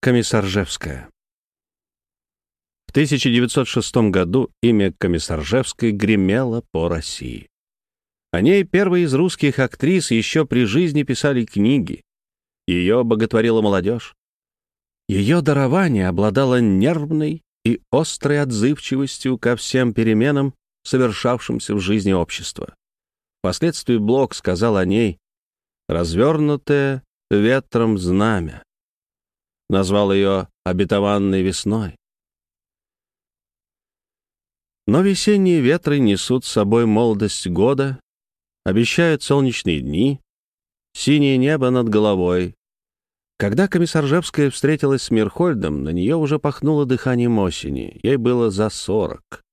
Комиссаржевская В 1906 году имя Комиссаржевской гремело по России. О ней первые из русских актрис еще при жизни писали книги. Ее боготворила молодежь. Ее дарование обладало нервной и острой отзывчивостью ко всем переменам, совершавшимся в жизни общества. Впоследствии Блок сказал о ней «развернутое ветром знамя». Назвал ее «обетованной весной». Но весенние ветры несут с собой молодость года, обещают солнечные дни, синее небо над головой, когда комиссаржевская встретилась с Мирхольдом, на нее уже пахнуло дыханием осени. Ей было за сорок.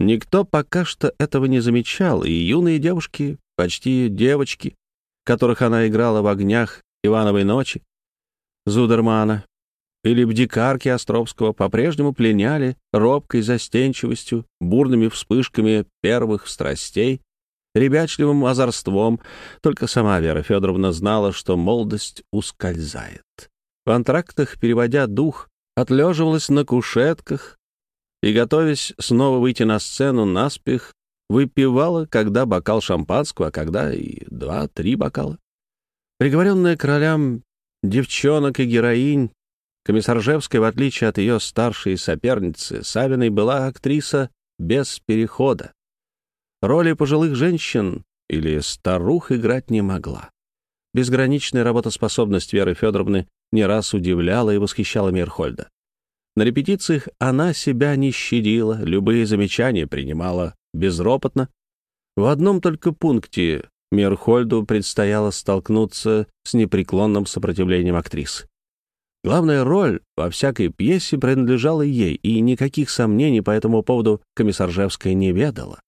Никто пока что этого не замечал, и юные девушки, почти девочки, которых она играла в огнях Ивановой ночи, Зудермана или бдикарки Островского, по-прежнему пленяли робкой застенчивостью, бурными вспышками первых страстей, ребячливым озорством, только сама Вера Федоровна знала, что молодость ускользает. В антрактах, переводя дух, отлеживалась на кушетках и, готовясь снова выйти на сцену наспех, выпивала, когда бокал шампанского, а когда и два-три бокала. Приговоренная королям девчонок и героинь, Комиссаржевская, в отличие от ее старшей соперницы, Савиной была актриса без перехода. Роли пожилых женщин или старух играть не могла. Безграничная работоспособность Веры Федоровны не раз удивляла и восхищала Мирхольда. На репетициях она себя не щадила, любые замечания принимала безропотно. В одном только пункте Мирхольду предстояло столкнуться с непреклонным сопротивлением актрисы. Главная роль во всякой пьесе принадлежала ей, и никаких сомнений по этому поводу комиссаржевская не ведала.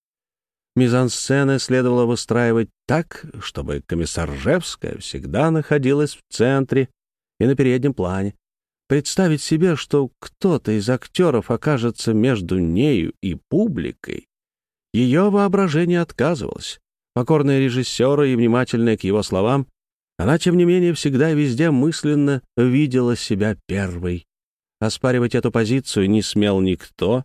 Мизансцены следовало выстраивать так, чтобы комиссар Ржевская всегда находилась в центре и на переднем плане. Представить себе, что кто-то из актеров окажется между нею и публикой, ее воображение отказывалось. Покорная режиссера и внимательная к его словам, она, тем не менее, всегда и везде мысленно видела себя первой. Оспаривать эту позицию не смел никто,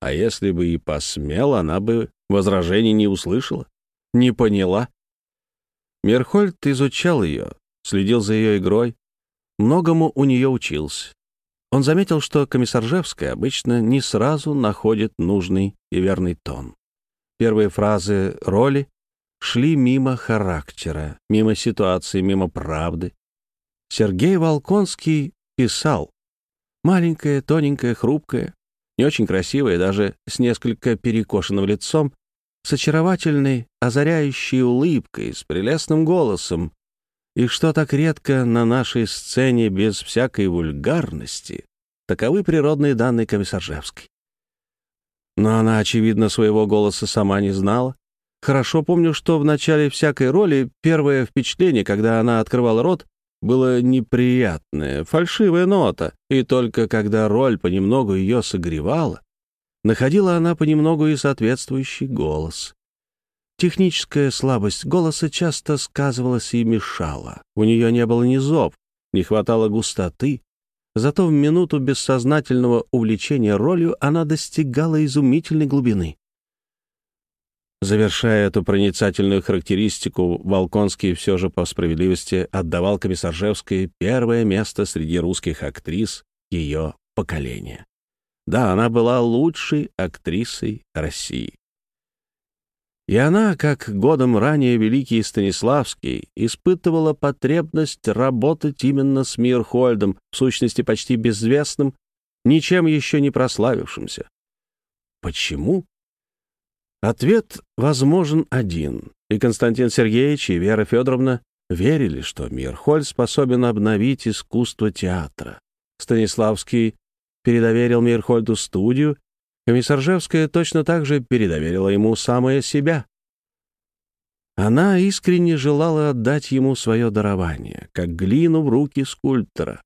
а если бы и посмел, она бы возражений не услышала, не поняла. Мерхольд изучал ее, следил за ее игрой, многому у нее учился. Он заметил, что комиссаржевская обычно не сразу находит нужный и верный тон. Первые фразы роли шли мимо характера, мимо ситуации, мимо правды. Сергей Волконский писал «Маленькая, тоненькая, хрупкая, не очень красивая, даже с несколько перекошенным лицом, с очаровательной, озаряющей улыбкой, с прелестным голосом. И что так редко на нашей сцене без всякой вульгарности, таковы природные данные Комиссаржевской. Но она, очевидно, своего голоса сама не знала. Хорошо помню, что в начале всякой роли первое впечатление, когда она открывала рот, было неприятное, фальшивая нота, и только когда роль понемногу ее согревала, находила она понемногу и соответствующий голос. Техническая слабость голоса часто сказывалась и мешала. У нее не было низов, не хватало густоты, зато в минуту бессознательного увлечения ролью она достигала изумительной глубины. Завершая эту проницательную характеристику, Волконский все же по справедливости отдавал Комиссаржевской первое место среди русских актрис ее поколения. Да, она была лучшей актрисой России. И она, как годом ранее великий Станиславский, испытывала потребность работать именно с Мирхольдом, в сущности почти безвестным, ничем еще не прославившимся. Почему? Ответ возможен один, и Константин Сергеевич и Вера Федоровна верили, что Мирхольд способен обновить искусство театра. Станиславский передоверил Мирхольду студию, Комиссаржевская точно так же передоверила ему самое себя. Она искренне желала отдать ему свое дарование, как глину в руки скульптора.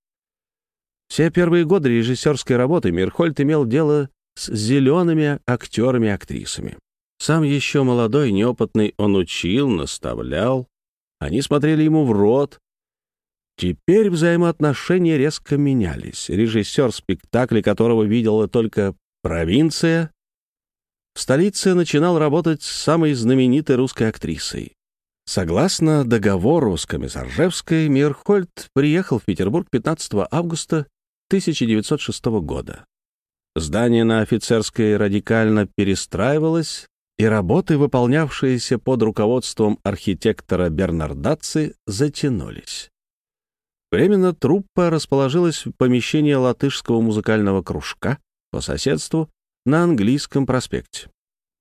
Все первые годы режиссерской работы Мирхольд имел дело с зелеными актерами-актрисами. Сам еще молодой, неопытный, он учил, наставлял. Они смотрели ему в рот. Теперь взаимоотношения резко менялись. Режиссер спектакля, которого видела только провинция, в столице начинал работать с самой знаменитой русской актрисой. Согласно договору с Комиссаржевской, Мирхольд приехал в Петербург 15 августа 1906 года. Здание на офицерской радикально перестраивалось, и работы, выполнявшиеся под руководством архитектора Бернардаци, затянулись. Временно труппа расположилась в помещении латышского музыкального кружка по соседству на английском проспекте.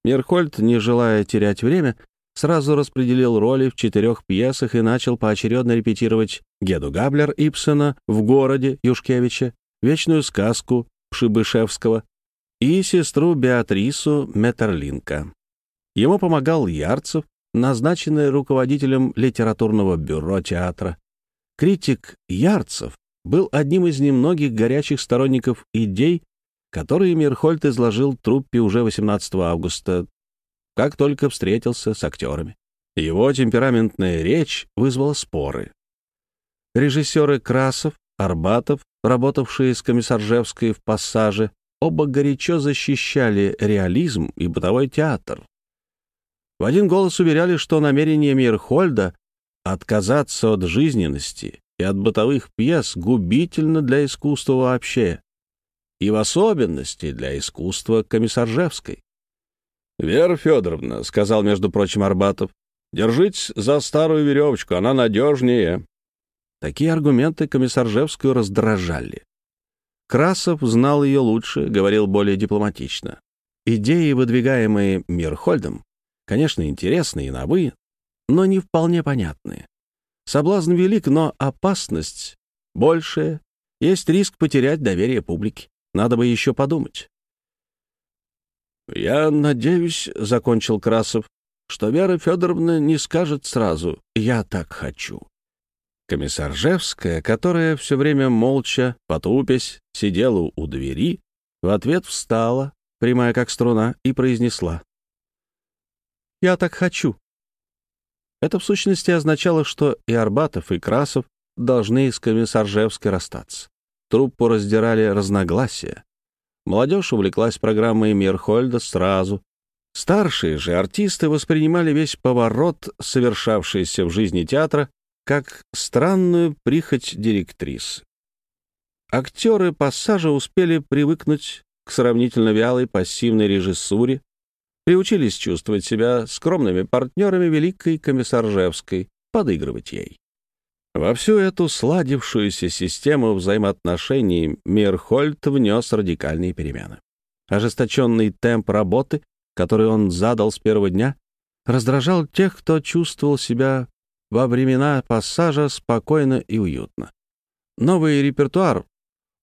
Мирхольд, не желая терять время, сразу распределил роли в четырех пьесах и начал поочередно репетировать Геду Габлер Ипсона в городе Юшкевича, вечную сказку Пшибышевского и сестру Беатрису Метерлинка. Ему помогал Ярцев, назначенный руководителем литературного бюро театра. Критик Ярцев был одним из немногих горячих сторонников идей, которые Мирхольд изложил труппе уже 18 августа, как только встретился с актерами. Его темпераментная речь вызвала споры. Режиссеры Красов, Арбатов, работавшие с Комиссаржевской в «Пассаже», оба горячо защищали реализм и бытовой театр. В один голос уверяли, что намерение Мирхольда отказаться от жизненности и от бытовых пьес губительно для искусства вообще, и в особенности для искусства Комиссаржевской. «Вера Федоровна», — сказал, между прочим, Арбатов, — «держитесь за старую веревочку, она надежнее». Такие аргументы Комиссаржевскую раздражали. Красов знал ее лучше, говорил более дипломатично. Идеи, выдвигаемые Мирхольдом, конечно, интересные и новые, но не вполне понятные. Соблазн велик, но опасность большая. Есть риск потерять доверие публики. Надо бы еще подумать. «Я надеюсь, — закончил Красов, — что Вера Федоровна не скажет сразу «я так хочу». Комиссар Жевская, которая все время молча, потупясь, сидела у двери, в ответ встала, прямая как струна, и произнесла. «Я так хочу». Это в сущности означало, что и Арбатов, и Красов должны с Комиссаржевской расстаться. Труппу раздирали разногласия. Молодежь увлеклась программой Мирхольда сразу. Старшие же артисты воспринимали весь поворот, совершавшийся в жизни театра, как странную прихоть директрис. Актеры пассажа успели привыкнуть к сравнительно вялой пассивной режиссуре, приучились чувствовать себя скромными партнерами великой комиссаржевской, подыгрывать ей. Во всю эту сладившуюся систему взаимоотношений Мирхольд внес радикальные перемены. Ожесточенный темп работы, который он задал с первого дня, раздражал тех, кто чувствовал себя во времена пассажа спокойно и уютно. Новый репертуар,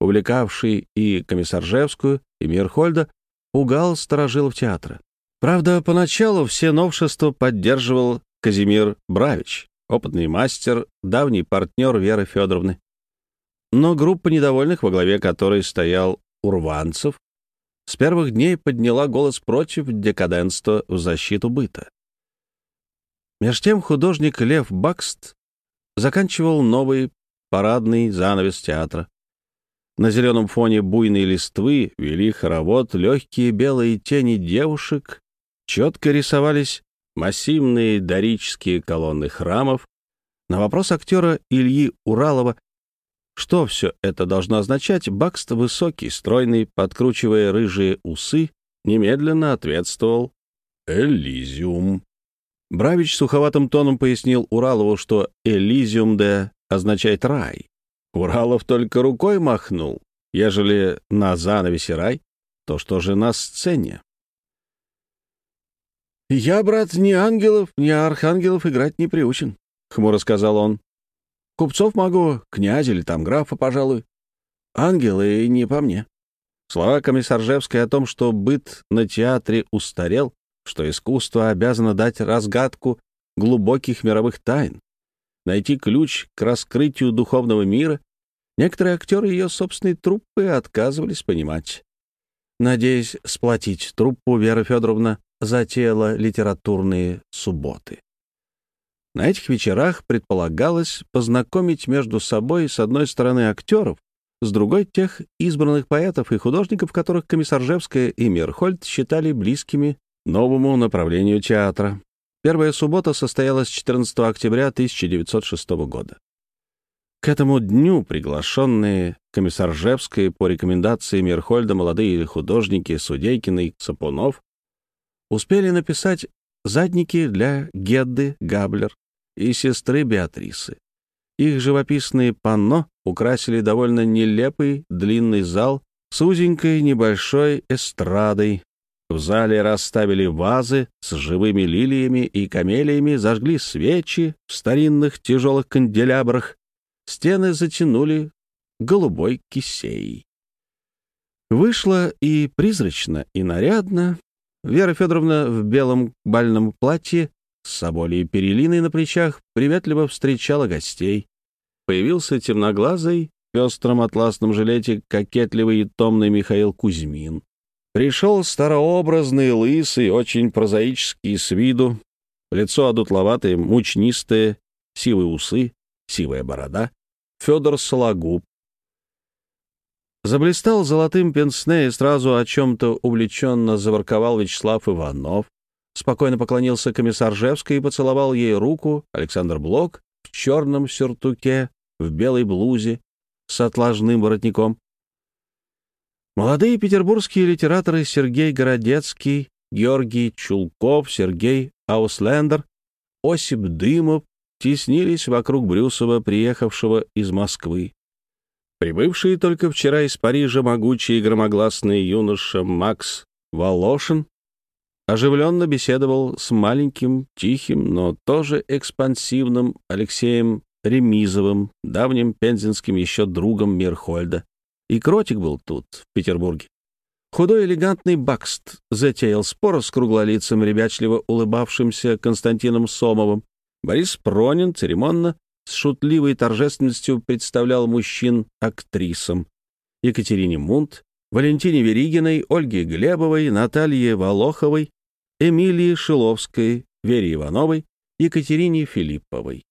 увлекавший и Комиссаржевскую, и Мирхольда, пугал сторожилов театра. Правда, поначалу все новшества поддерживал Казимир Бравич, опытный мастер, давний партнер Веры Федоровны. Но группа недовольных, во главе которой стоял Урванцев, с первых дней подняла голос против декаденства в защиту быта. Меж тем художник Лев Бакст заканчивал новый парадный занавес театра. На зеленом фоне буйной листвы вели хоровод легкие белые тени девушек, четко рисовались массивные дорические колонны храмов, на вопрос актера Ильи Уралова, что все это должно означать, Бакст, высокий, стройный, подкручивая рыжие усы, немедленно ответствовал «Элизиум». Бравич суховатым тоном пояснил Уралову, что «Элизиум де» означает «рай». Уралов только рукой махнул. Ежели на занавесе рай, то что же на сцене? «Я, брат, ни ангелов, ни архангелов играть не приучен», — хмуро сказал он. «Купцов могу, князя или там графа, пожалуй. Ангелы не по мне». Слова Комиссаржевской о том, что быт на театре устарел, что искусство обязано дать разгадку глубоких мировых тайн, найти ключ к раскрытию духовного мира, некоторые актеры ее собственной труппы отказывались понимать. Надеясь сплотить труппу, Вера Федоровна затеяла литературные субботы. На этих вечерах предполагалось познакомить между собой с одной стороны актеров, с другой — тех избранных поэтов и художников, которых Комиссаржевская и Мерхольд считали близкими новому направлению театра. Первая суббота состоялась 14 октября 1906 года. К этому дню приглашенные Комиссаржевской по рекомендации Мерхольда молодые художники Судейкин и Сапунов успели написать задники для Гедды Габлер и сестры Беатрисы. Их живописные панно украсили довольно нелепый длинный зал с узенькой небольшой эстрадой. В зале расставили вазы с живыми лилиями и камелиями, зажгли свечи в старинных тяжелых канделябрах, стены затянули голубой кисеей. Вышло и призрачно, и нарядно. Вера Федоровна в белом бальном платье с соболей перелиной на плечах приветливо встречала гостей. Появился темноглазый, в пестром атласном жилете кокетливый и томный Михаил Кузьмин. Пришел старообразный, лысый, очень прозаический с виду, лицо одутловатое, мучнистое, сивые усы, сивая борода, Федор Сологуб. Заблистал золотым пенсне и сразу о чем-то увлеченно заворковал Вячеслав Иванов. Спокойно поклонился комиссар Жевской и поцеловал ей руку Александр Блок в черном сюртуке, в белой блузе с отложным воротником. Молодые петербургские литераторы Сергей Городецкий, Георгий Чулков, Сергей Ауслендер, Осип Дымов теснились вокруг Брюсова, приехавшего из Москвы. Прибывший только вчера из Парижа могучий и громогласный юноша Макс Волошин оживленно беседовал с маленьким, тихим, но тоже экспансивным Алексеем Ремизовым, давним пензенским еще другом Мирхольда. И Кротик был тут, в Петербурге. Худой элегантный Бакст затеял спор с круглолицым, ребячливо улыбавшимся Константином Сомовым. Борис Пронин церемонно, с шутливой торжественностью представлял мужчин актрисам. Екатерине Мунт, Валентине Веригиной, Ольге Глебовой, Наталье Волоховой, Эмилии Шиловской, Вере Ивановой, Екатерине Филипповой.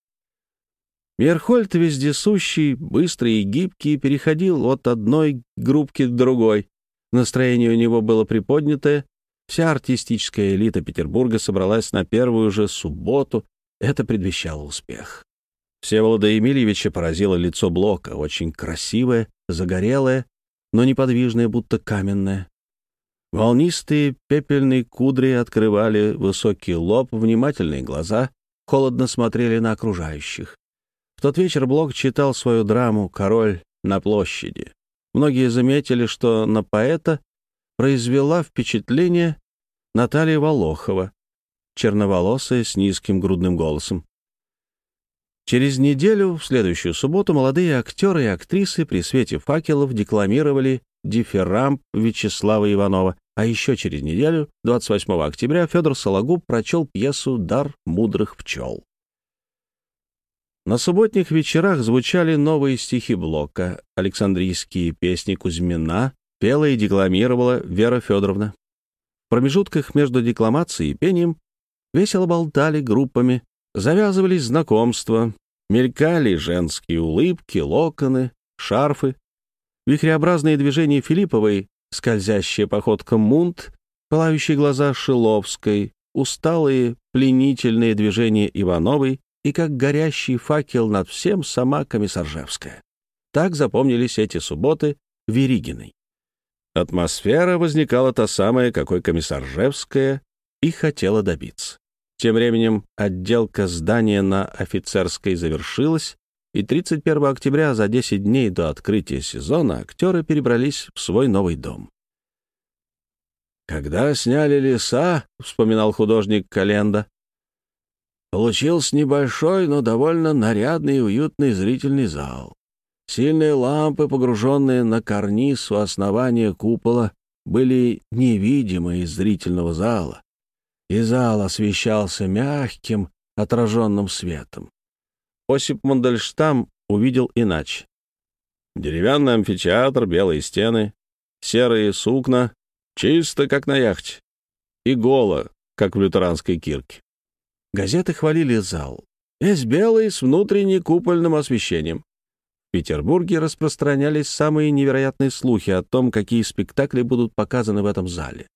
Мерхольд вездесущий, быстрый и гибкий, переходил от одной группки к другой. Настроение у него было приподнятое. Вся артистическая элита Петербурга собралась на первую же субботу. Это предвещало успех. Всеволода Емельевича поразило лицо Блока, очень красивое, загорелое, но неподвижное, будто каменное. Волнистые пепельные кудри открывали высокий лоб, внимательные глаза холодно смотрели на окружающих. В тот вечер Блок читал свою драму «Король на площади». Многие заметили, что на поэта произвела впечатление Наталья Волохова, черноволосая с низким грудным голосом. Через неделю, в следующую субботу, молодые актеры и актрисы при свете факелов декламировали дифирамб Вячеслава Иванова, а еще через неделю, 28 октября, Федор Сологуб прочел пьесу «Дар мудрых пчел». На субботних вечерах звучали новые стихи Блока, Александрийские песни Кузьмина, пела и декламировала Вера Федоровна. В промежутках между декламацией и пением весело болтали группами, завязывались знакомства, мелькали женские улыбки, локоны, шарфы, вихреобразные движения Филипповой, скользящая походка Мунт, пылающие глаза Шиловской, усталые пленительные движения Ивановой и как горящий факел над всем сама Комиссаржевская. Так запомнились эти субботы Веригиной. Атмосфера возникала та самая, какой Комиссаржевская и хотела добиться. Тем временем отделка здания на офицерской завершилась, и 31 октября, за 10 дней до открытия сезона, актеры перебрались в свой новый дом. «Когда сняли леса», — вспоминал художник Календа, Получился небольшой, но довольно нарядный и уютный зрительный зал. Сильные лампы, погруженные на карниз у основания купола, были невидимы из зрительного зала, и зал освещался мягким, отраженным светом. Осип Мандельштам увидел иначе. Деревянный амфитеатр, белые стены, серые сукна, чисто, как на яхте, и голо, как в лютеранской кирке. Газеты хвалили зал. Весь белый с внутренним купольным освещением. В Петербурге распространялись самые невероятные слухи о том, какие спектакли будут показаны в этом зале.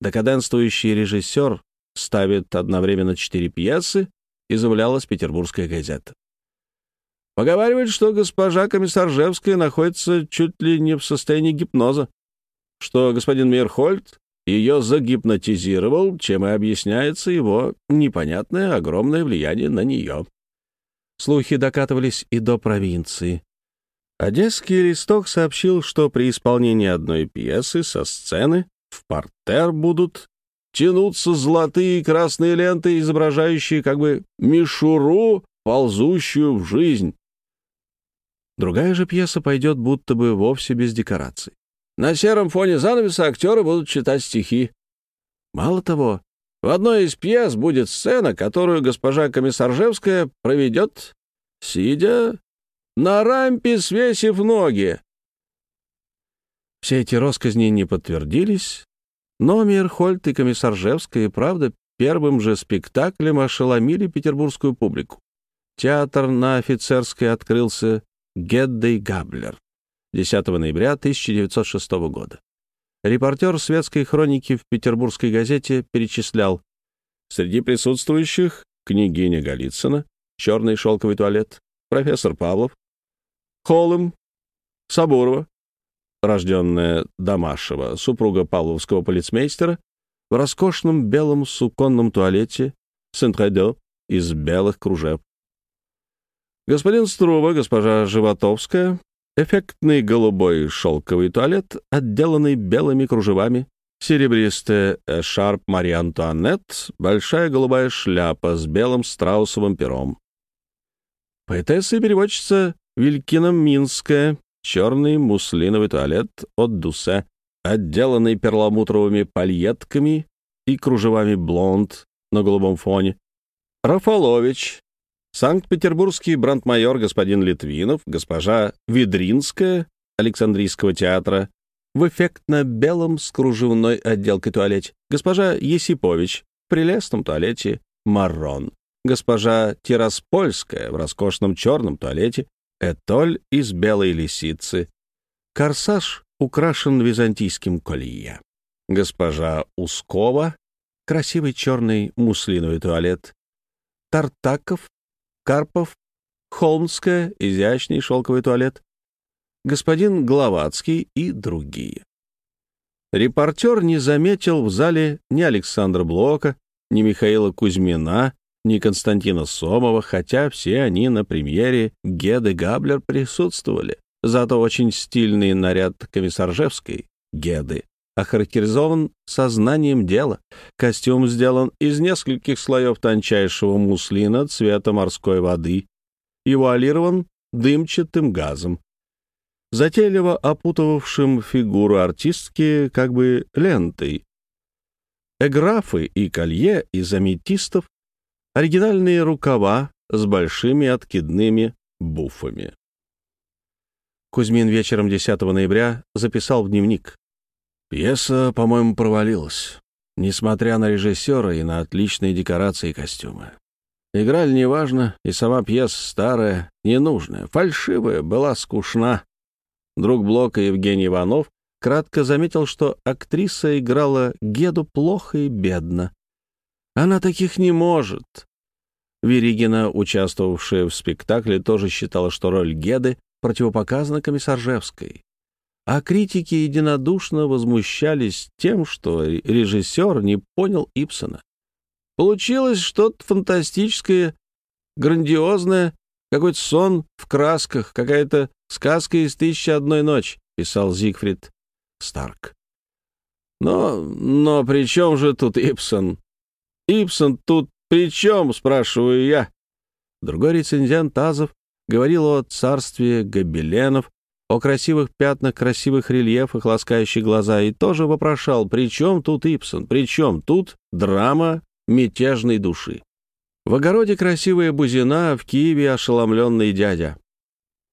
Декаденствующий режиссер ставит одновременно четыре пьесы, изумлялась петербургская газета. Поговаривают, что госпожа Комиссаржевская находится чуть ли не в состоянии гипноза, что господин Мирхольд ее загипнотизировал, чем и объясняется его непонятное огромное влияние на нее. Слухи докатывались и до провинции. Одесский листок сообщил, что при исполнении одной пьесы со сцены портер будут тянутся золотые и красные ленты, изображающие как бы мишуру, ползущую в жизнь. Другая же пьеса пойдет будто бы вовсе без декораций. На сером фоне занавеса актеры будут читать стихи. Мало того, в одной из пьес будет сцена, которую госпожа Комиссаржевская проведет, сидя на рампе, свесив ноги. Все эти росказни не подтвердились, но Мирхольд и Комиссаржевская, правда, первым же спектаклем ошеломили петербургскую публику. Театр на офицерской открылся Геддей Габлер 10 ноября 1906 года. Репортер светской хроники в петербургской газете перечислял среди присутствующих княгиня Голицына, черный шелковый туалет, профессор Павлов, Холым, Сабурова, рожденная Дамашева, супруга павловского полицмейстера, в роскошном белом суконном туалете Сент-Редо из белых кружев. Господин Струва, госпожа Животовская, эффектный голубой шелковый туалет, отделанный белыми кружевами, серебристая шарп Мария Антуанетт, большая голубая шляпа с белым страусовым пером. Поэтесса и переводчица Вилькина Минская, черный муслиновый туалет от Дусе, отделанный перламутровыми пальетками и кружевами блонд на голубом фоне. Рафалович, Санкт-Петербургский брандмайор господин Литвинов, госпожа Ведринская Александрийского театра в эффектно-белом с кружевной отделкой туалете, госпожа Есипович в прелестном туалете маррон, госпожа Тираспольская в роскошном черном туалете, этоль из белой лисицы, корсаж украшен византийским колье, госпожа Ускова, красивый черный муслиновый туалет, Тартаков Карпов, Холмская, изящный шелковый туалет, господин Гловацкий и другие. Репортер не заметил в зале ни Александра Блока, ни Михаила Кузьмина, ни Константина Сомова, хотя все они на премьере Геды Габлер присутствовали. Зато очень стильный наряд комиссаржевской Геды охарактеризован сознанием дела. Костюм сделан из нескольких слоев тончайшего муслина цвета морской воды и вуалирован дымчатым газом, затейливо опутывавшим фигуру артистки как бы лентой. Эграфы и колье из аметистов, оригинальные рукава с большими откидными буфами. Кузьмин вечером 10 ноября записал в дневник. Пьеса, по-моему, провалилась, несмотря на режиссера и на отличные декорации и костюмы. Играли неважно, и сама пьеса старая, ненужная, фальшивая, была скучна. Друг Блока Евгений Иванов кратко заметил, что актриса играла Геду плохо и бедно. Она таких не может. Веригина, участвовавшая в спектакле, тоже считала, что роль Геды противопоказана Комиссаржевской а критики единодушно возмущались тем, что режиссер не понял Ипсона. Получилось что-то фантастическое, грандиозное, какой-то сон в красках, какая-то сказка из «Тысячи одной ночи», — писал Зигфрид Старк. Но, но при чем же тут Ипсон? Ипсон тут при чем, спрашиваю я? Другой рецензент Тазов говорил о царстве гобеленов, о красивых пятнах, красивых рельефах, ласкающих глаза, и тоже вопрошал, при чем тут Ипсон, при чем тут драма мятежной души. В огороде красивая бузина, в Киеве ошеломленный дядя.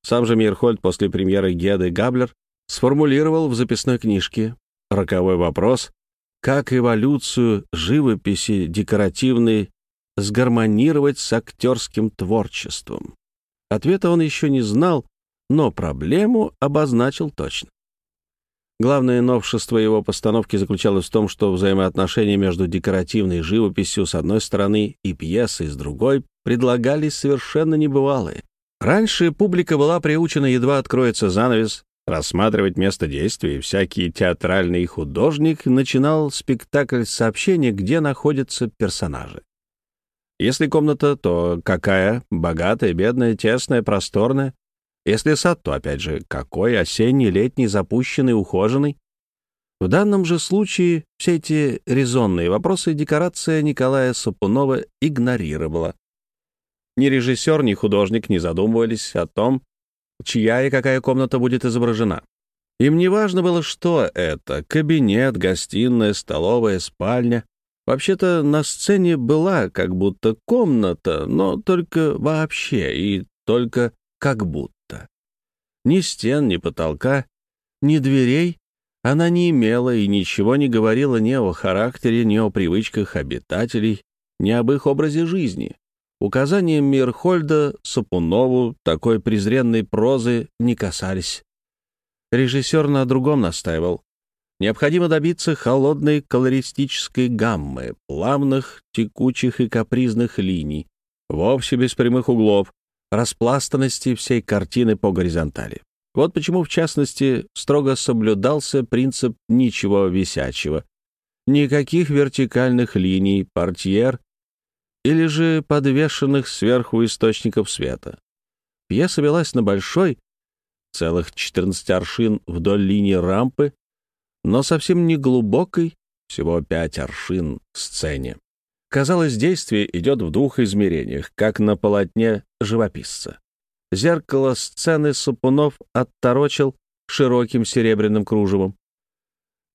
Сам же Мирхольд после премьеры Геды Габлер сформулировал в записной книжке роковой вопрос, как эволюцию живописи декоративной сгармонировать с актерским творчеством? Ответа он еще не знал, но проблему обозначил точно. Главное новшество его постановки заключалось в том, что взаимоотношения между декоративной живописью с одной стороны и пьесой с другой предлагались совершенно небывалые. Раньше публика была приучена, едва откроется занавес, рассматривать место действия, и всякий театральный художник начинал спектакль с сообщения, где находятся персонажи. Если комната, то какая? Богатая, бедная, тесная, просторная. Если сад, то, опять же, какой? Осенний, летний, запущенный, ухоженный? В данном же случае все эти резонные вопросы декорация Николая Сапунова игнорировала. Ни режиссер, ни художник не задумывались о том, чья и какая комната будет изображена. Им не важно было, что это — кабинет, гостиная, столовая, спальня. Вообще-то на сцене была как будто комната, но только вообще и только как будто. Ни стен, ни потолка, ни дверей она не имела и ничего не говорила ни о характере, ни о привычках обитателей, ни об их образе жизни. Указания Мирхольда Сапунову такой презренной прозы не касались. Режиссер на другом настаивал. Необходимо добиться холодной колористической гаммы, плавных, текучих и капризных линий, вовсе без прямых углов, распластанности всей картины по горизонтали. Вот почему, в частности, строго соблюдался принцип ничего висячего. Никаких вертикальных линий, портьер или же подвешенных сверху источников света. Пьеса велась на большой, целых 14 аршин вдоль линии рампы, но совсем не глубокой, всего пять аршин сцене. Казалось, действие идет в двух измерениях, как на полотне живописца. Зеркало сцены Сапунов отторочил широким серебряным кружевом.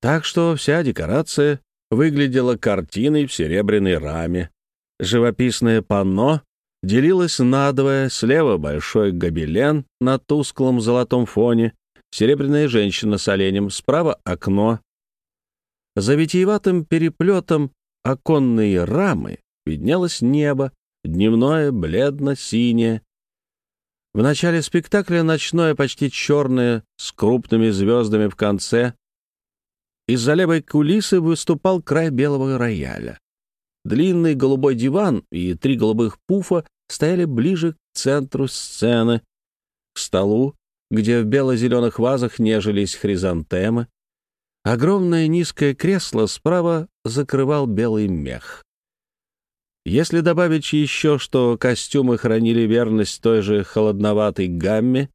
Так что вся декорация выглядела картиной в серебряной раме. Живописное панно делилось надвое, слева большой гобелен на тусклом золотом фоне, серебряная женщина с оленем, справа окно. За витиеватым переплетом оконной рамы виднелось небо, дневное, бледно-синее. В начале спектакля ночное, почти черное, с крупными звездами в конце. Из-за левой кулисы выступал край белого рояля. Длинный голубой диван и три голубых пуфа стояли ближе к центру сцены, к столу, где в бело-зеленых вазах нежились хризантемы. Огромное низкое кресло справа закрывал белый мех. Если добавить еще, что костюмы хранили верность той же холодноватой гамме,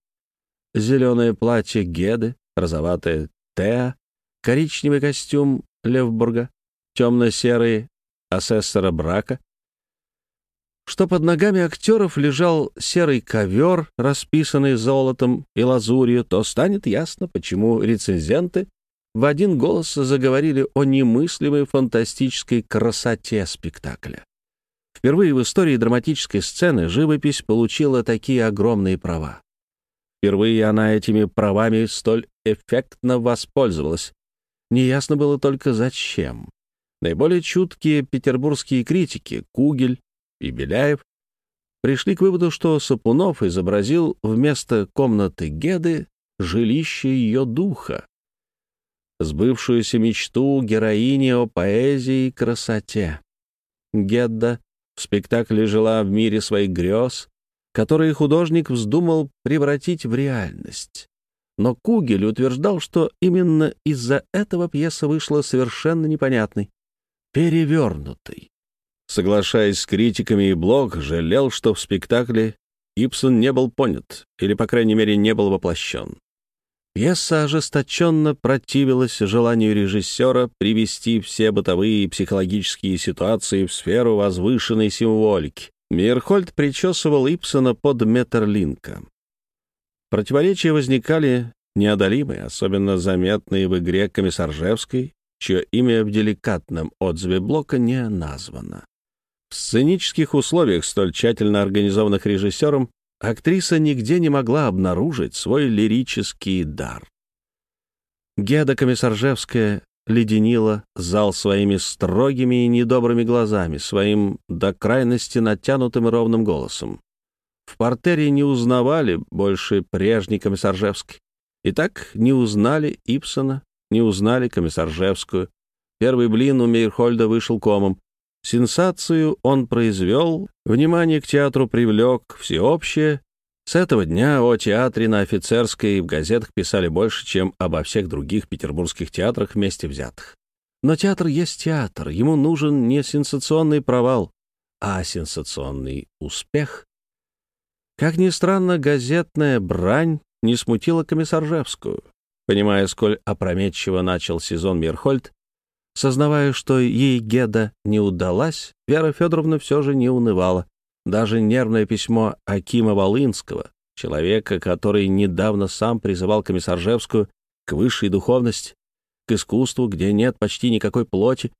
зеленое платье Геды, розоватое Теа, коричневый костюм Левбурга, темно-серый асессора брака, что под ногами актеров лежал серый ковер, расписанный золотом и лазурью, то станет ясно, почему рецензенты в один голос заговорили о немыслимой фантастической красоте спектакля. Впервые в истории драматической сцены живопись получила такие огромные права. Впервые она этими правами столь эффектно воспользовалась. Неясно было только зачем. Наиболее чуткие петербургские критики Кугель, и Беляев пришли к выводу, что Сапунов изобразил вместо комнаты Геды жилище ее духа, сбывшуюся мечту героини о поэзии и красоте. Гедда в спектакле жила в мире своих грез, которые художник вздумал превратить в реальность. Но Кугель утверждал, что именно из-за этого пьеса вышла совершенно непонятной, перевернутой. Соглашаясь с критиками, и Блок жалел, что в спектакле Ипсон не был понят, или, по крайней мере, не был воплощен. Пьеса ожесточенно противилась желанию режиссера привести все бытовые и психологические ситуации в сферу возвышенной символики. Мирхольд причесывал Ипсона под Метерлинка. Противоречия возникали неодолимые, особенно заметные в игре Комиссаржевской, чье имя в деликатном отзыве Блока не названо. В сценических условиях, столь тщательно организованных режиссером, актриса нигде не могла обнаружить свой лирический дар. Геда Комиссаржевская леденила зал своими строгими и недобрыми глазами, своим до крайности натянутым и ровным голосом. В портере не узнавали больше прежней комиссаржевской. И так не узнали Ипсона, не узнали комиссаржевскую. Первый блин у Мейрхольда вышел комом. Сенсацию он произвел, внимание к театру привлек всеобщее. С этого дня о театре на офицерской в газетах писали больше, чем обо всех других петербургских театрах вместе взятых. Но театр есть театр, ему нужен не сенсационный провал, а сенсационный успех. Как ни странно, газетная брань не смутила комиссаржевскую. Понимая, сколь опрометчиво начал сезон Мерхольд, сознавая, что ей Геда не удалась, Вера Федоровна все же не унывала. Даже нервное письмо Акима Волынского, человека, который недавно сам призывал комиссаржевскую к высшей духовности, к искусству, где нет почти никакой плоти,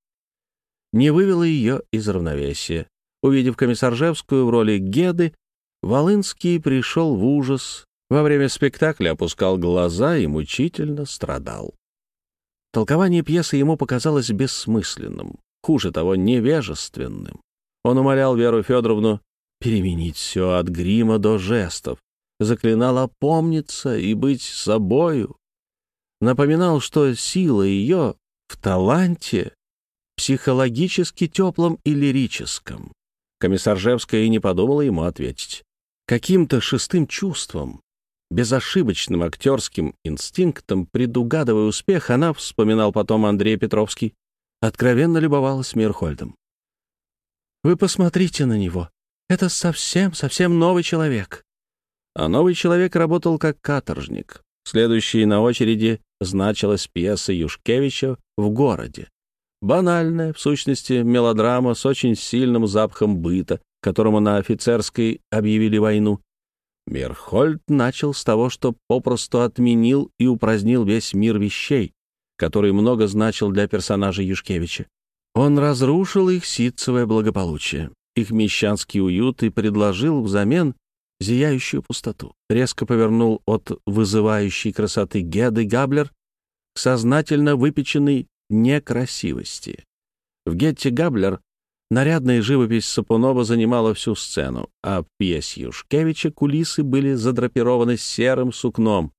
не вывело ее из равновесия. Увидев комиссаржевскую в роли Геды, Волынский пришел в ужас во время спектакля опускал глаза и мучительно страдал. Толкование пьесы ему показалось бессмысленным, хуже того, невежественным. Он умолял Веру Федоровну переменить все от грима до жестов, заклинал опомниться и быть собою, напоминал, что сила ее в таланте, психологически теплом и лирическом. Комиссаржевская и не подумала ему ответить. Каким-то шестым чувством, безошибочным актерским инстинктом, предугадывая успех, она, вспоминал потом Андрей Петровский, откровенно любовалась Мирхольдом. «Вы посмотрите на него. Это совсем-совсем новый человек». А новый человек работал как каторжник. Следующей на очереди значилась пьеса Юшкевича «В городе». Банальная, в сущности, мелодрама с очень сильным запахом быта, которому на офицерской объявили войну. Мерхольд начал с того, что попросту отменил и упразднил весь мир вещей, который много значил для персонажа Юшкевича. Он разрушил их ситцевое благополучие, их мещанский уют и предложил взамен зияющую пустоту. Резко повернул от вызывающей красоты Геды Габлер к сознательно выпеченной некрасивости. В Гетте Габлер Нарядная живопись Сапунова занимала всю сцену, а в пьесе Юшкевича кулисы были задрапированы серым сукном.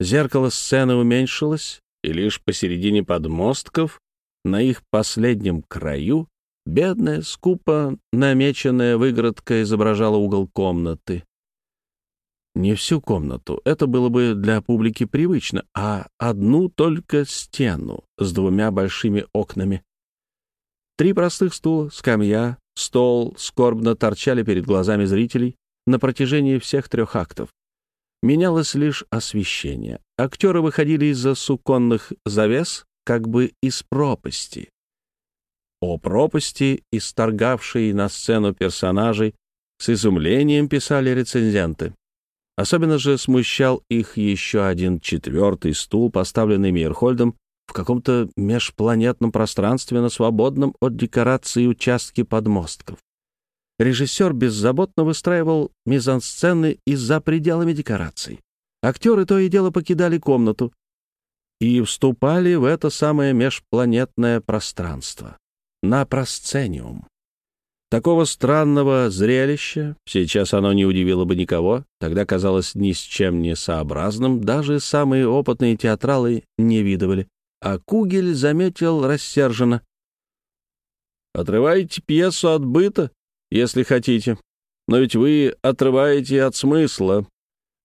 Зеркало сцены уменьшилось, и лишь посередине подмостков, на их последнем краю, бедная, скупо намеченная выгородка изображала угол комнаты. Не всю комнату, это было бы для публики привычно, а одну только стену с двумя большими окнами. Три простых стула, скамья, стол скорбно торчали перед глазами зрителей на протяжении всех трех актов. Менялось лишь освещение. Актеры выходили из-за суконных завес, как бы из пропасти. О пропасти, исторгавшей на сцену персонажей, с изумлением писали рецензенты. Особенно же смущал их еще один четвертый стул, поставленный Мейерхольдом в каком-то межпланетном пространстве на свободном от декораций участке подмостков. Режиссер беззаботно выстраивал мизансцены и за пределами декораций. Актеры то и дело покидали комнату и вступали в это самое межпланетное пространство, на просцениум. Такого странного зрелища, сейчас оно не удивило бы никого, тогда казалось ни с чем не сообразным, даже самые опытные театралы не видывали а Кугель заметил рассерженно. «Отрываете пьесу от быта, если хотите, но ведь вы отрываете от смысла».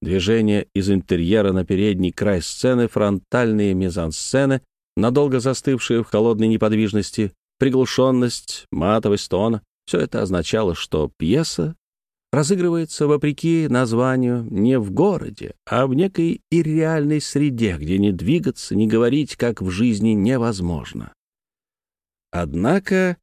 Движение из интерьера на передний край сцены, фронтальные мизансцены, надолго застывшие в холодной неподвижности, приглушенность, матовость тона — все это означало, что пьеса разыгрывается, вопреки названию, не в городе, а в некой ирреальной среде, где не двигаться, не говорить, как в жизни, невозможно. Однако,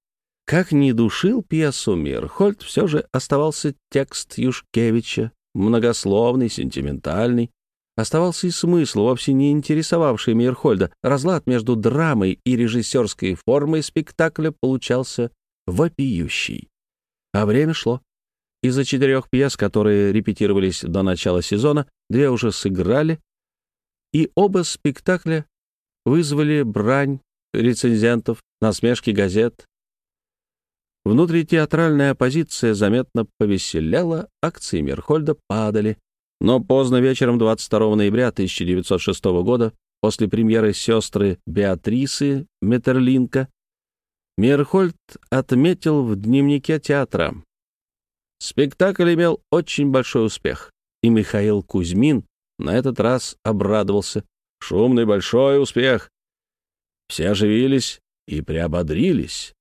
как ни душил пьесу Мирхольд, все же оставался текст Юшкевича, многословный, сентиментальный, оставался и смысл, вовсе не интересовавший Мирхольда. Разлад между драмой и режиссерской формой спектакля получался вопиющий. А время шло. Из-за четырех пьес, которые репетировались до начала сезона, две уже сыграли, и оба спектакля вызвали брань рецензентов, насмешки газет. Внутритеатральная оппозиция заметно повеселела, акции Мерхольда падали. Но поздно вечером 22 ноября 1906 года, после премьеры «Сестры Беатрисы» Метерлинка, Мерхольд отметил в дневнике театра. Спектакль имел очень большой успех, и Михаил Кузьмин на этот раз обрадовался. Шумный большой успех. Все оживились и приободрились.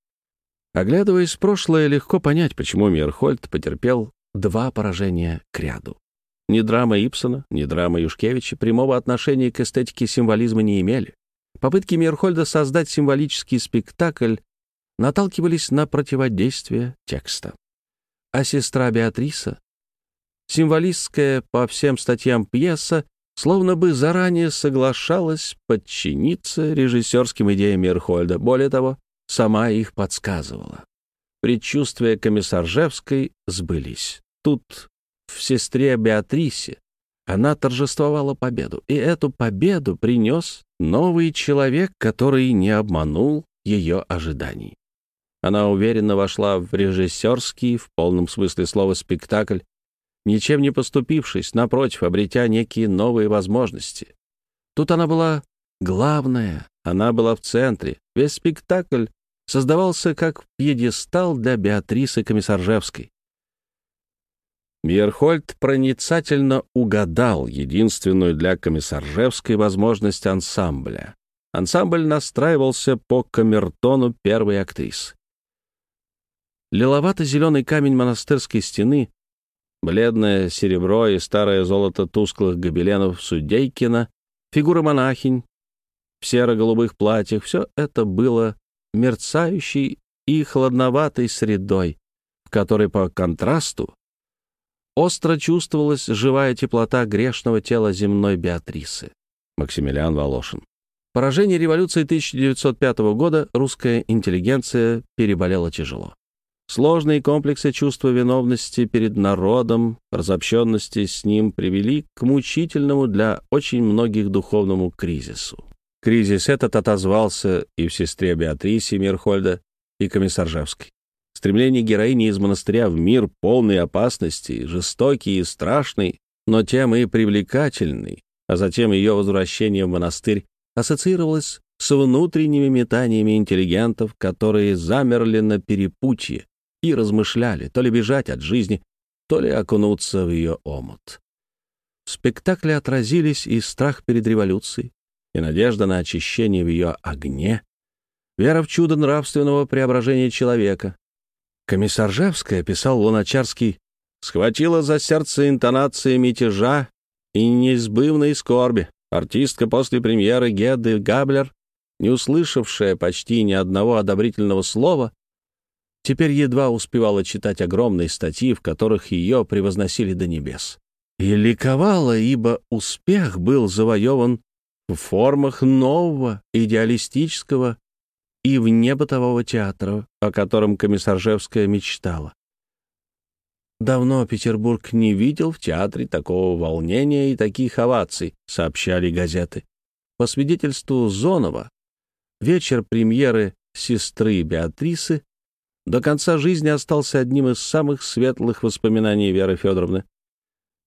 Оглядываясь в прошлое, легко понять, почему Мирхольд потерпел два поражения к ряду. Ни драма Ипсона, ни драма Юшкевича прямого отношения к эстетике символизма не имели. Попытки Мирхольда создать символический спектакль наталкивались на противодействие текста. А сестра Беатриса, символистская по всем статьям пьеса, словно бы заранее соглашалась подчиниться режиссерским идеям Мирхольда. Более того, сама их подсказывала. Предчувствия комиссаржевской сбылись. Тут в сестре Беатрисе. Она торжествовала победу, и эту победу принес новый человек, который не обманул ее ожиданий. Она уверенно вошла в режиссерский, в полном смысле слова, спектакль, ничем не поступившись, напротив, обретя некие новые возможности. Тут она была главная, она была в центре. Весь спектакль создавался как пьедестал для Беатрисы Комиссаржевской. Мирхольд проницательно угадал единственную для Комиссаржевской возможность ансамбля. Ансамбль настраивался по камертону первой актрисы. Лиловато-зеленый камень монастырской стены, бледное серебро и старое золото тусклых гобеленов Судейкина, фигура монахинь в серо-голубых платьях — все это было мерцающей и холодноватой средой, в которой по контрасту остро чувствовалась живая теплота грешного тела земной Беатрисы. Максимилиан Волошин. Поражение революции 1905 года русская интеллигенция переболела тяжело. Сложные комплексы чувства виновности перед народом, разобщенности с ним привели к мучительному для очень многих духовному кризису. Кризис этот отозвался и в сестре Беатрисе Мирхольда, и Комиссаржевской. Стремление героини из монастыря в мир полной опасности, жестокий и страшный, но тем и привлекательный, а затем ее возвращение в монастырь ассоциировалось с внутренними метаниями интеллигентов, которые замерли на перепутье и размышляли, то ли бежать от жизни, то ли окунуться в ее омут. В спектакле отразились и страх перед революцией, и надежда на очищение в ее огне, вера в чудо нравственного преображения человека. Комиссар Жевская, писал Луначарский, схватила за сердце интонации мятежа и неизбывной скорби. Артистка после премьеры Гедды Габлер, не услышавшая почти ни одного одобрительного слова, теперь едва успевала читать огромные статьи, в которых ее превозносили до небес. И ликовала, ибо успех был завоеван в формах нового, идеалистического и внебытового театра, о котором Комиссаржевская мечтала. Давно Петербург не видел в театре такого волнения и таких оваций, сообщали газеты. По свидетельству Зонова, вечер премьеры «Сестры Беатрисы» до конца жизни остался одним из самых светлых воспоминаний Веры Федоровны.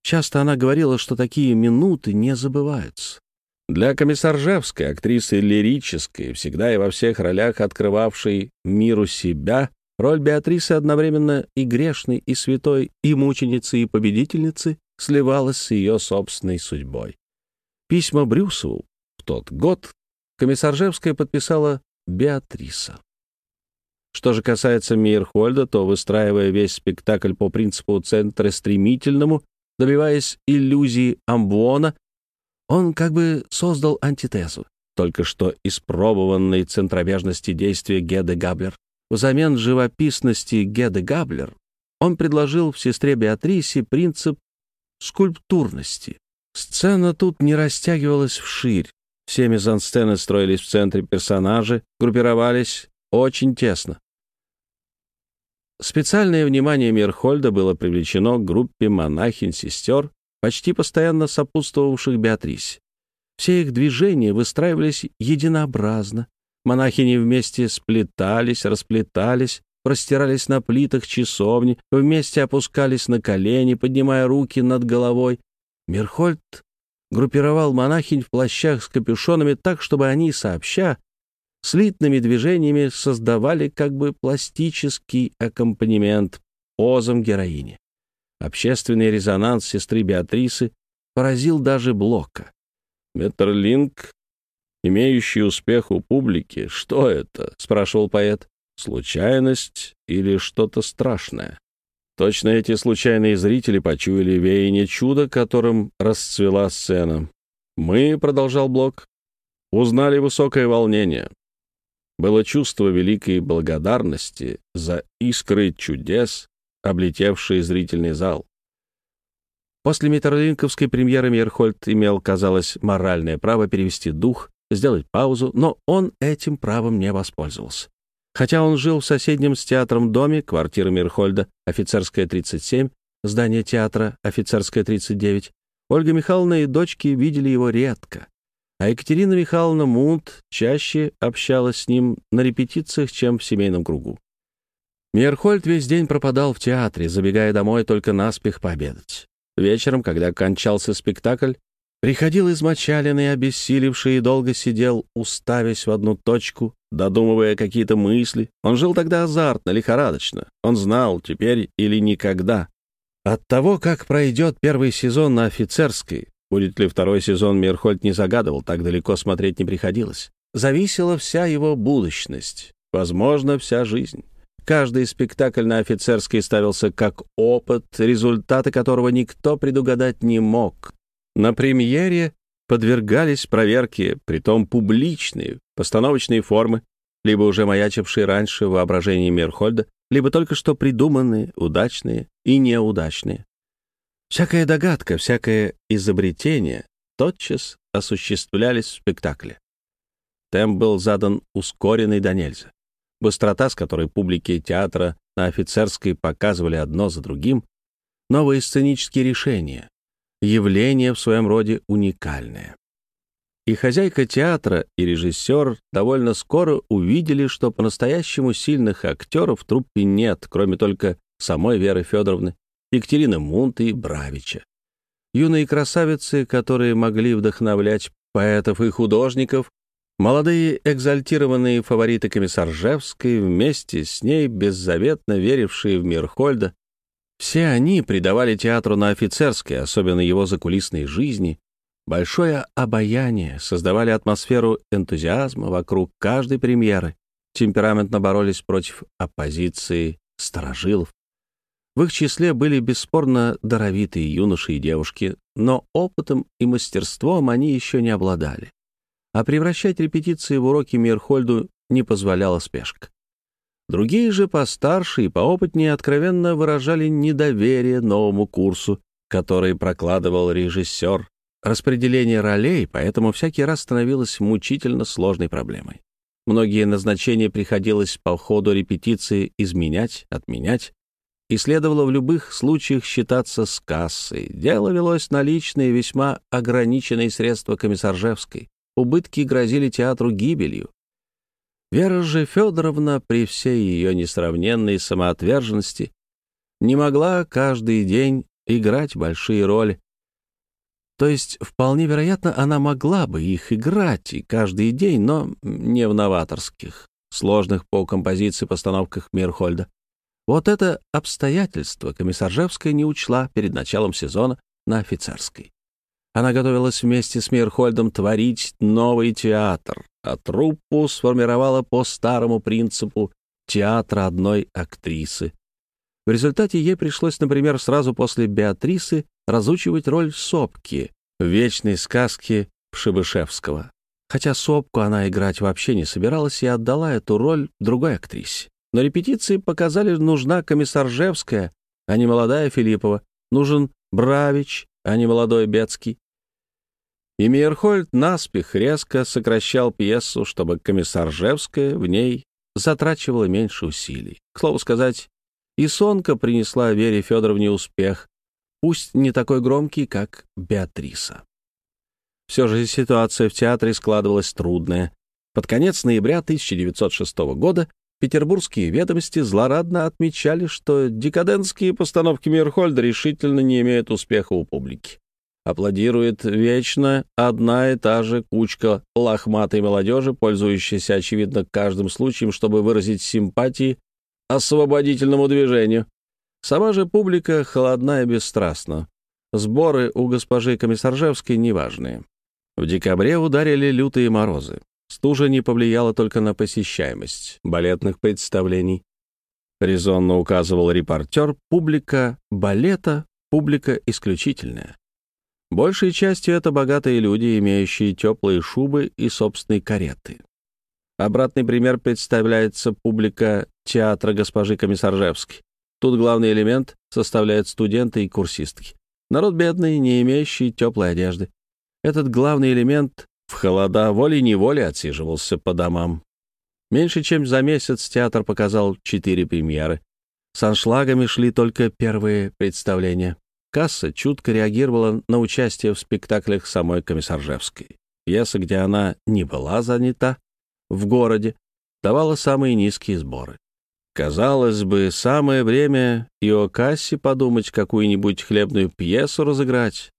Часто она говорила, что такие минуты не забываются. Для комиссаржевской, актрисы лирической, всегда и во всех ролях открывавшей миру себя, роль Беатрисы одновременно и грешной, и святой, и мученицы, и победительницы сливалась с ее собственной судьбой. Письма Брюсову в тот год комиссаржевская подписала Беатриса. Что же касается Мейерхольда, то, выстраивая весь спектакль по принципу центра стремительному, добиваясь иллюзии амбуона, он как бы создал антитезу, только что испробованной центробежности действия Геды Габлер. Взамен живописности Геды Габлер он предложил в «Сестре Беатрисе» принцип скульптурности. Сцена тут не растягивалась вширь. Все мизансцены строились в центре персонажи, группировались очень тесно. Специальное внимание Мирхольда было привлечено к группе монахинь-сестер, почти постоянно сопутствовавших Беатрисе. Все их движения выстраивались единообразно. Монахини вместе сплетались, расплетались, простирались на плитах часовни, вместе опускались на колени, поднимая руки над головой. Мирхольд группировал монахинь в плащах с капюшонами так, чтобы они, сообща, слитными движениями создавали как бы пластический аккомпанемент позам героини. Общественный резонанс сестры Беатрисы поразил даже Блока. «Метерлинг, имеющий успех у публики, что это?» — спрашивал поэт. «Случайность или что-то страшное?» Точно эти случайные зрители почуяли веяние чуда, которым расцвела сцена. «Мы», — продолжал Блок, — «узнали высокое волнение. Было чувство великой благодарности за искры чудес, облетевшие зрительный зал. После Миттерлинковской премьеры Мейерхольд имел, казалось, моральное право перевести дух, сделать паузу, но он этим правом не воспользовался. Хотя он жил в соседнем с театром доме, квартира Мирхольда, офицерская, 37, здание театра, офицерская, 39, Ольга Михайловна и дочки видели его редко. А Екатерина Михайловна Мунт чаще общалась с ним на репетициях, чем в семейном кругу. Мейерхольд весь день пропадал в театре, забегая домой только наспех пообедать. Вечером, когда кончался спектакль, приходил измочаленный, обессилевший и долго сидел, уставясь в одну точку, додумывая какие-то мысли. Он жил тогда азартно, лихорадочно. Он знал, теперь или никогда. От того, как пройдет первый сезон на офицерской, будет ли второй сезон, Мирхольд не загадывал, так далеко смотреть не приходилось. Зависела вся его будущность, возможно, вся жизнь. Каждый спектакль на офицерской ставился как опыт, результаты которого никто предугадать не мог. На премьере подвергались проверке, притом публичные, постановочные формы, либо уже маячившие раньше в воображении Мерхольда, либо только что придуманные, удачные и неудачные. Всякая догадка, всякое изобретение тотчас осуществлялись в спектакле. Темп был задан ускоренный до нельзя. Быстрота, с которой публики театра на офицерской показывали одно за другим, новые сценические решения, явление в своем роде уникальное. И хозяйка театра, и режиссер довольно скоро увидели, что по-настоящему сильных актеров в труппе нет, кроме только самой Веры Федоровны, Екатерины Мунты и Бравича. Юные красавицы, которые могли вдохновлять поэтов и художников, Молодые экзальтированные фавориты комиссаржевской, вместе с ней беззаветно верившие в мир Хольда, все они придавали театру на офицерской, особенно его закулисной жизни, большое обаяние, создавали атмосферу энтузиазма вокруг каждой премьеры, темпераментно боролись против оппозиции старожилов. В их числе были бесспорно даровитые юноши и девушки, но опытом и мастерством они еще не обладали а превращать репетиции в уроки Мирхольду не позволяла спешка. Другие же постарше и поопытнее откровенно выражали недоверие новому курсу, который прокладывал режиссер. Распределение ролей поэтому всякий раз становилось мучительно сложной проблемой. Многие назначения приходилось по ходу репетиции изменять, отменять, и следовало в любых случаях считаться с кассой. Дело велось на личные, весьма ограниченные средства комиссаржевской убытки грозили театру гибелью. Вера же Федоровна при всей ее несравненной самоотверженности не могла каждый день играть большие роли. То есть, вполне вероятно, она могла бы их играть и каждый день, но не в новаторских, сложных по композиции постановках Мирхольда. Вот это обстоятельство комиссаржевская не учла перед началом сезона на офицерской. Она готовилась вместе с Мирхольдом творить новый театр, а труппу сформировала по старому принципу театра одной актрисы. В результате ей пришлось, например, сразу после Беатрисы разучивать роль Сопки в вечной сказке Пшебышевского. Хотя Сопку она играть вообще не собиралась и отдала эту роль другой актрисе. Но репетиции показали, нужна комиссаржевская, а не молодая Филиппова. Нужен Бравич, а не молодой Бецкий. И Мейерхольд наспех резко сокращал пьесу, чтобы комиссар Жевская в ней затрачивала меньше усилий. К слову сказать, и Сонка принесла Вере Федоровне успех, пусть не такой громкий, как Беатриса. Все же ситуация в театре складывалась трудная. Под конец ноября 1906 года петербургские ведомости злорадно отмечали, что декадентские постановки Мирхольда решительно не имеют успеха у публики. Аплодирует вечно одна и та же кучка лохматой молодежи, пользующаяся, очевидно, каждым случаем, чтобы выразить симпатии освободительному движению. Сама же публика холодна и бесстрастна. Сборы у госпожи Комиссаржевской неважные. В декабре ударили лютые морозы. Стужа не повлияла только на посещаемость балетных представлений. Резонно указывал репортер, публика балета — публика исключительная. Большей частью это богатые люди, имеющие теплые шубы и собственные кареты. Обратный пример представляется публика театра госпожи Комиссаржевской. Тут главный элемент составляют студенты и курсистки. Народ бедный, не имеющий теплой одежды. Этот главный элемент в холода волей-неволей отсиживался по домам. Меньше чем за месяц театр показал четыре премьеры. С аншлагами шли только первые представления. Касса чутко реагировала на участие в спектаклях самой Комиссаржевской. Пьеса, где она не была занята, в городе, давала самые низкие сборы. Казалось бы, самое время и о кассе подумать, какую-нибудь хлебную пьесу разыграть.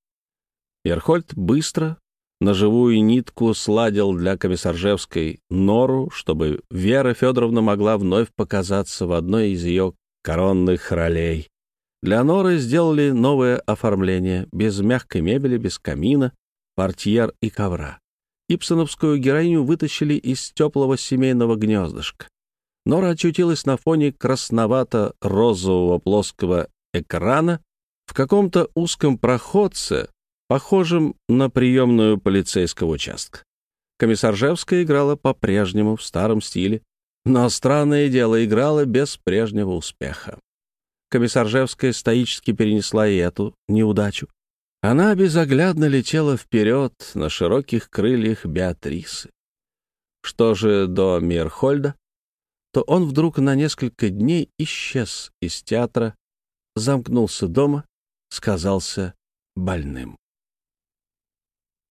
Ерхольд быстро, на живую нитку сладил для комиссаржевской нору, чтобы Вера Федоровна могла вновь показаться в одной из ее коронных ролей. Для норы сделали новое оформление, без мягкой мебели, без камина, портьер и ковра. Ипсоновскую героиню вытащили из теплого семейного гнездышка. Нора очутилась на фоне красновато-розового плоского экрана в каком-то узком проходце, похожем на приемную полицейского участка. Комиссаржевская играла по-прежнему в старом стиле, но странное дело играла без прежнего успеха. Комиссаржевская стоически перенесла и эту неудачу. Она безоглядно летела вперед на широких крыльях Беатрисы. Что же до Мирхольда, то он вдруг на несколько дней исчез из театра, замкнулся дома, сказался больным.